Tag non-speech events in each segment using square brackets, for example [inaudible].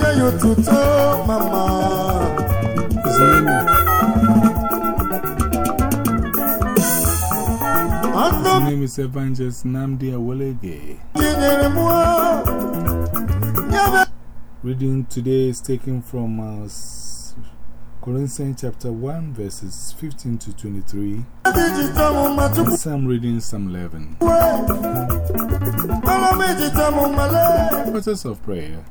Jẹ́ yóò tutọ́ màmá. My name is Evangelist Namdi Awolege. Reading today is taken from uh, Corinthians chapter 1, verses 15 to 23. Psalm reading some 11. Purposes of prayer.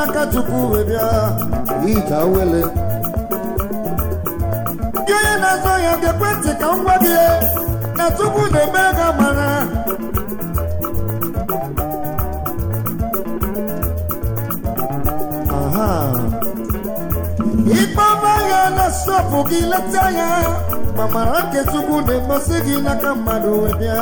N'aka Chukwu wee bịa. Ije awele. Gị onye na-azọ ya ga-ekwe ntị ka m gwa gị na Chukwu na-eme gị amara. Aha. Ikpe ọma ya na-asọpụ gị leta ya, ma mara nke Chukwu na-egosi gị n'aka mmadụ wee bịa.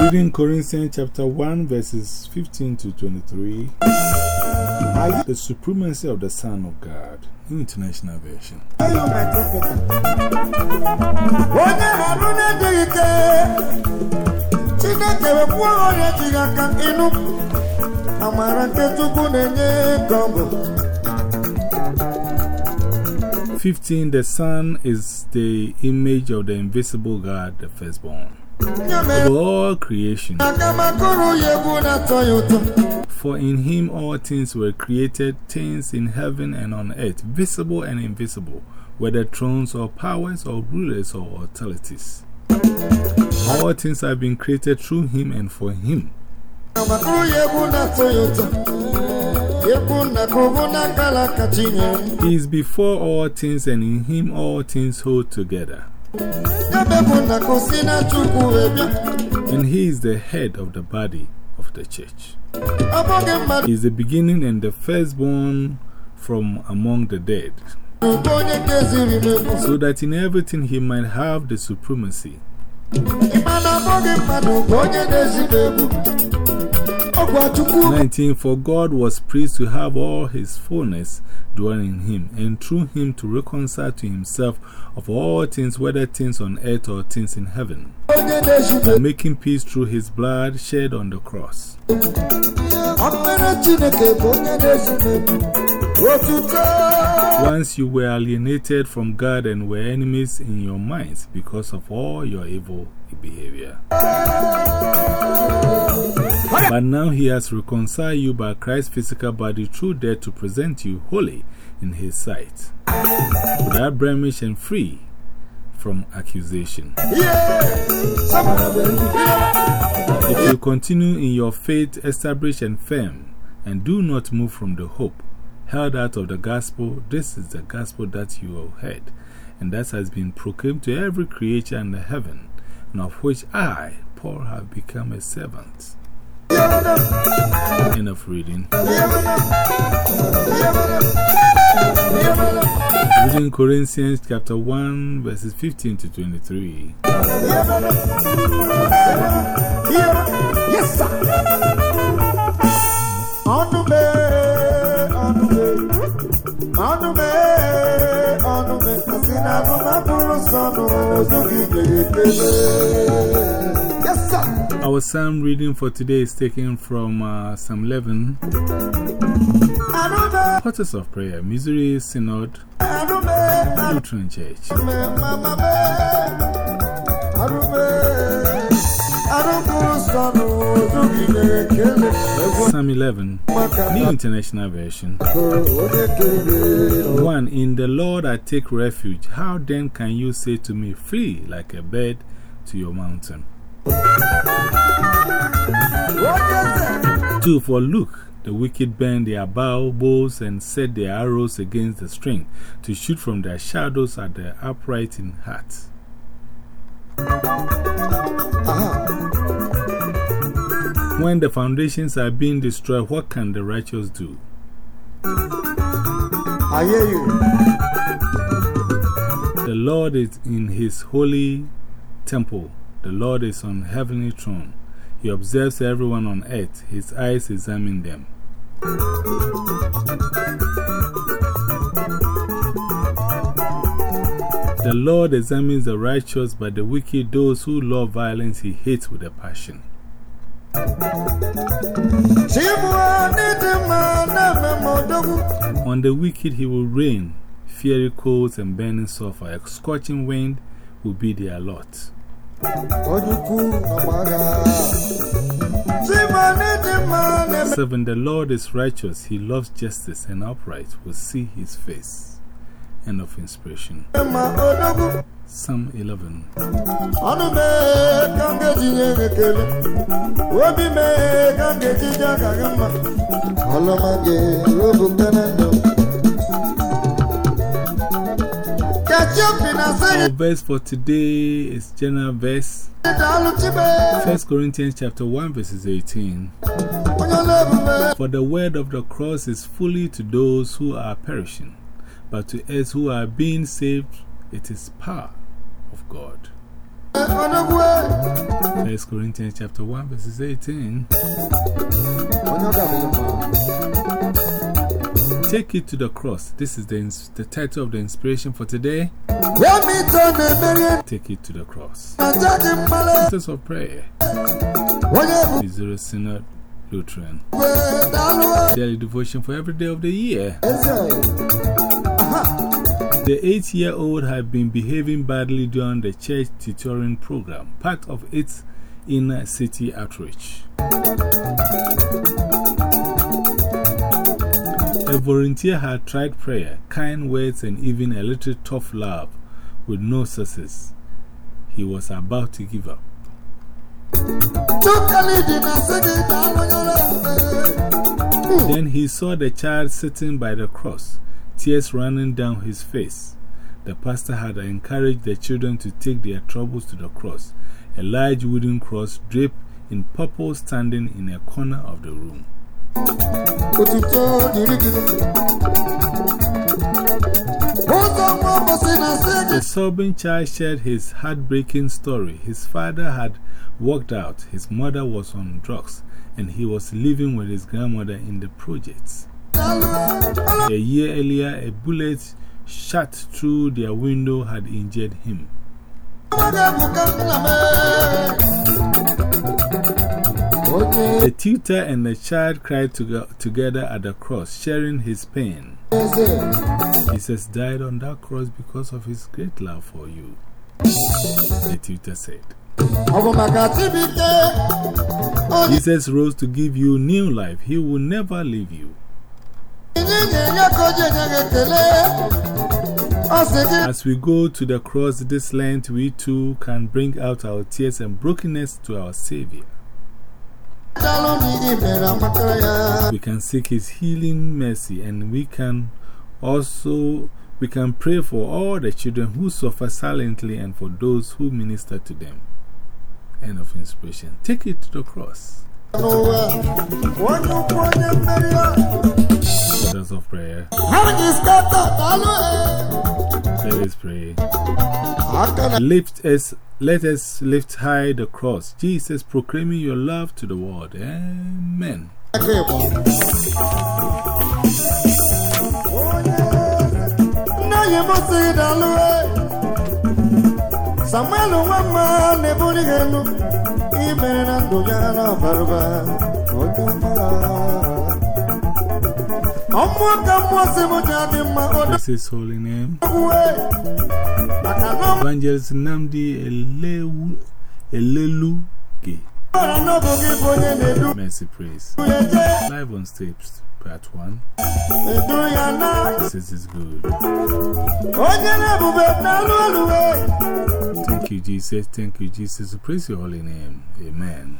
Reading Corinthians chapter 1, verses 15 to 23. The supremacy of the Son of God, International Version. 15 The Son is the image of the invisible God, the firstborn. All creation, for in him all things were created, things in heaven and on earth, visible and invisible, whether thrones or powers or rulers or authorities. All things have been created through him and for him. He is before all things, and in him all things hold together. And he is the head of the body of the church. He is the beginning and the firstborn from among the dead, so that in everything he might have the supremacy. 19 For God was pleased to have all his fullness dwell in him, and through him to reconcile to himself of all things, whether things on earth or things in heaven, by making peace through his blood shed on the cross. [laughs] Once you were alienated from God and were enemies in your minds because of all your evil behavior. But now he has reconciled you by Christ's physical body through death to present you holy in his sight, without blemish and free from accusation. If you continue in your faith, established and firm, and do not move from the hope held out of the gospel, this is the gospel that you have heard, and that has been proclaimed to every creature under heaven, and of which I, Paul, have become a servant. End of reading. Reading Corinthians chapter 1, verses 15 to 23. Yes, sir. Our psalm reading for today is taken from uh, Psalm 11, Anụ mee, Portals of Prayer, Missouri Synod, anụ mee, anụ Lutheran Church. Psalm 11, New International Version. 1. In the Lord I take refuge. How then can you say to me, Flee like a bird to your mountain? 2. For look, the wicked bend their bow bows and set their arrows against the string to shoot from their shadows at the upright in heart. When the foundations are being destroyed, what can the righteous do? I hear you. The Lord is in his holy temple. The Lord is on heavenly throne. He observes everyone on earth. His eyes examine them. The Lord examines the righteous, but the wicked, those who love violence, he hates with a passion. On the wicked he will rain, fiery coals and burning sulfur. A scorching wind will be their lot. 7. The Lord is righteous, he loves justice and upright, will see his face. End of inspiration. Psalm 11. Ọnụ mee ka m ga-eji nye gị ekele. Obi mee ka m ga-eji je aka gị mma. Ọlụma gị robụta na ndụ. Kechi obi na sị Our verse for today is general verse gị 1 Corinthians chapter 1 verses 18. For the word of the cross is fully to those who are perishing, but to us who are being saved, it is power of God. Ọnụgwu 1 Corinthians chapter 1 verses 18. Onye ọ ga-abụ mma. Take it to the cross. This is the, the title of the inspiration for today. Take it to the cross. Letters of prayer. Zero Synod Lutheran. Daily devotion for every day of the year. Eze. The eight year old had been behaving badly during the church tutoring program, part of its inner city outreach. A volunteer had tried prayer, kind words, and even a little tough love with no success. He was about to give up. Then he saw the child sitting by the cross, tears running down his face. The pastor had encouraged the children to take their troubles to the cross, a large wooden cross draped in purple standing in a corner of the room. Otuto dịrị gị. Ụzọ nwa ụbọchị na sị gị. The sobbing child shared his heartbreaking story. His father had walked out, his mother was on drugs, and he was living with his grandmother in the projects. A year earlier, a bullet shot through their window had injured him. The tutor and the child cried to together at the cross, sharing his pain. Jesus died on that cross because of his great love for you. The tutor said. Jesus rose to give you new life. He will never leave you. As we go to the cross this Lent, we too can bring out our tears and brokenness to our Savior. We can seek His healing mercy and we can also we can pray for all the children who suffer silently and for those who minister to them. End of inspiration. Take it to the cross. Orders of prayer. Let us pray. Lift us, let us lift high the cross. Jesus proclaiming your love to the world. Amen. Samuel nwa na-ebuli gị elu imere na ndụ ya na ọbarụba onye mara ọmụọ ka mmụọ si m ji adị mma Bless holy name. odogwue maka na ọ Evangelist Namdi Elewu-. Mara na ọ bụ gị bụ onye na-edu Mercy praise. Live on tapes, part 1. edu ya na This is good. Oh, onye na-ebube n'alụ oluwe Thank you, Jesus. Thank you, Jesus. Praise your holy name. Amen.